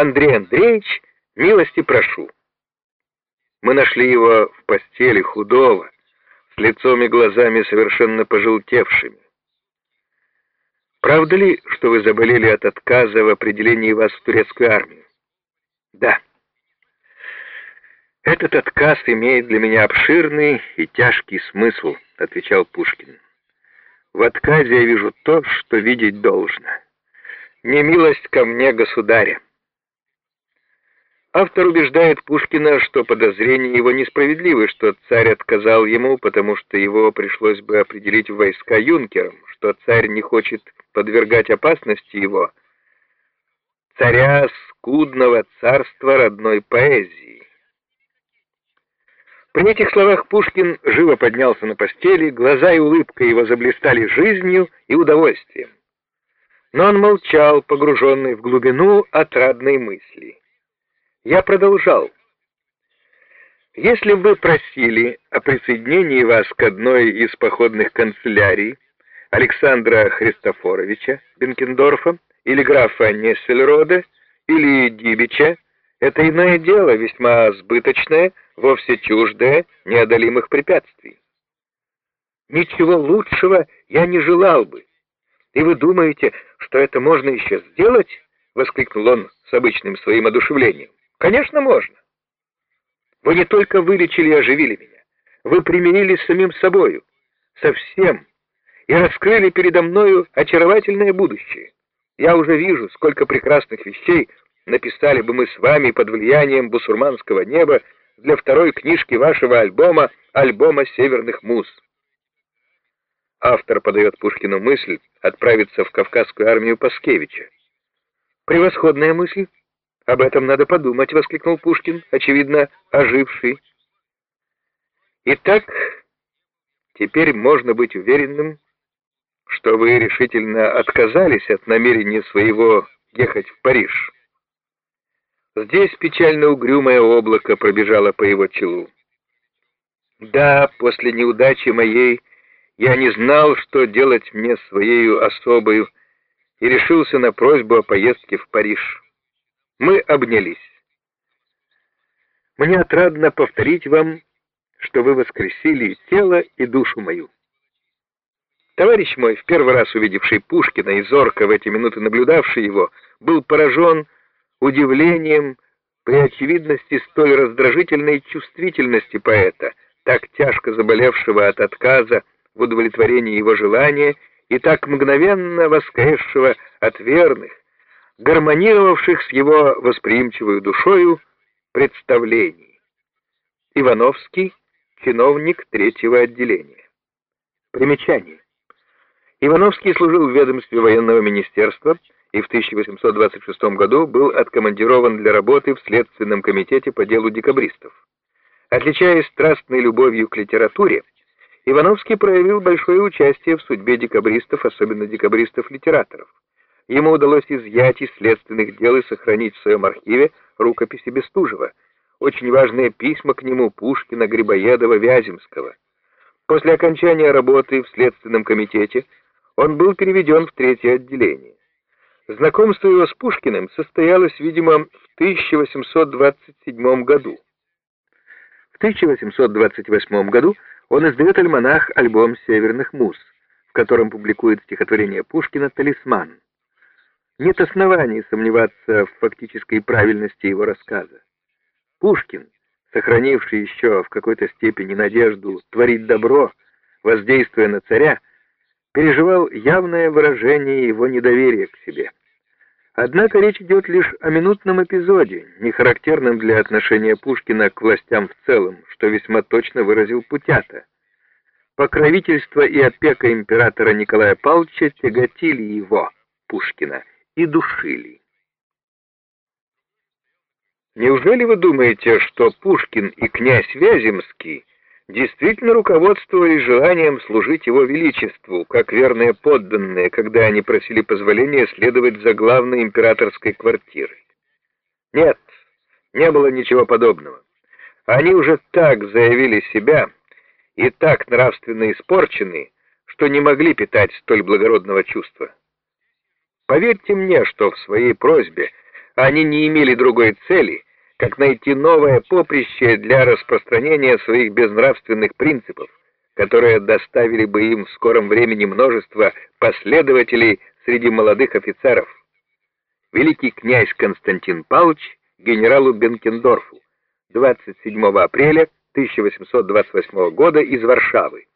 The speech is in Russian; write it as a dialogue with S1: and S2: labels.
S1: Андрей Андреевич, милости прошу». Мы нашли его в постели худого, с лицом и глазами совершенно пожелтевшими. «Правда ли, что вы заболели от отказа в определении вас в турецкую армию?» «Да». «Этот отказ имеет для меня обширный и тяжкий смысл», — отвечал Пушкин. «В отказе я вижу то, что видеть должно. Немилость ко мне, государя». Автор убеждает Пушкина, что подозрения его несправедливы, что царь отказал ему, потому что его пришлось бы определить в войска юнкером, что царь не хочет подвергать опасности его, царя скудного царства родной поэзии. При этих словах Пушкин живо поднялся на постели, глаза и улыбка его заблистали жизнью и удовольствием. Но он молчал, погруженный в глубину отрадной мысли. Я продолжал. Если вы просили о присоединении вас к одной из походных канцелярий Александра Христофоровича Бенкендорфа или графа Нессельрода или Дибича, это иное дело, весьма сбыточное, вовсе чуждое неодолимых препятствий. Ничего лучшего я не желал бы. И вы думаете, что это можно еще сделать? — воскликнул он с обычным своим одушевлением. Конечно, можно. Вы не только вылечили и оживили меня, вы примирились с самим собою, со всем, и раскрыли передо мною очаровательное будущее. Я уже вижу, сколько прекрасных вещей написали бы мы с вами под влиянием бусурманского неба для второй книжки вашего альбома «Альбома северных муз». Автор подает Пушкину мысль отправиться в Кавказскую армию Паскевича. Превосходная мысль. «Об этом надо подумать», — воскликнул Пушкин, очевидно, оживший. «Итак, теперь можно быть уверенным, что вы решительно отказались от намерения своего ехать в Париж». Здесь печально угрюмое облако пробежало по его челу. «Да, после неудачи моей я не знал, что делать мне своею особою, и решился на просьбу о поездке в Париж». Мы обнялись. Мне отрадно повторить вам, что вы воскресили тело и душу мою. Товарищ мой, в первый раз увидевший Пушкина и зорко в эти минуты наблюдавший его, был поражен удивлением при очевидности столь раздражительной чувствительности поэта, так тяжко заболевшего от отказа в удовлетворении его желания и так мгновенно воскресшего от верных, гармонировавших с его восприимчивой душою представлений. Ивановский, чиновник третьего отделения. Примечание. Ивановский служил в ведомстве военного министерства и в 1826 году был откомандирован для работы в Следственном комитете по делу декабристов. Отличаясь страстной любовью к литературе, Ивановский проявил большое участие в судьбе декабристов, особенно декабристов-литераторов. Ему удалось изъять из следственных дел и сохранить в своем архиве рукописи Бестужева, очень важные письма к нему Пушкина, Грибоедова, Вяземского. После окончания работы в Следственном комитете он был переведен в третье отделение. Знакомство его с Пушкиным состоялось, видимо, в 1827 году. В 1828 году он издает альманах «Альбом северных муз», в котором публикует стихотворение Пушкина «Талисман». Нет оснований сомневаться в фактической правильности его рассказа. Пушкин, сохранивший еще в какой-то степени надежду творить добро, воздействуя на царя, переживал явное выражение его недоверия к себе. Однако речь идет лишь о минутном эпизоде, не характерном для отношения Пушкина к властям в целом, что весьма точно выразил Путята. Покровительство и опека императора Николая Павловича тяготили его, Пушкина, и душили. Неужели вы думаете, что Пушкин и князь Вяземский действительно руководствовались желанием служить его величеству, как верные подданные, когда они просили позволения следовать за главной императорской квартирой? Нет, не было ничего подобного. Они уже так заявили себя и так нравственно испорчены, что не могли питать столь благородного чувства. Поверьте мне, что в своей просьбе Они не имели другой цели, как найти новое поприще для распространения своих безнравственных принципов, которые доставили бы им в скором времени множество последователей среди молодых офицеров. Великий князь Константин Павлович генералу Бенкендорфу 27 апреля 1828 года из Варшавы.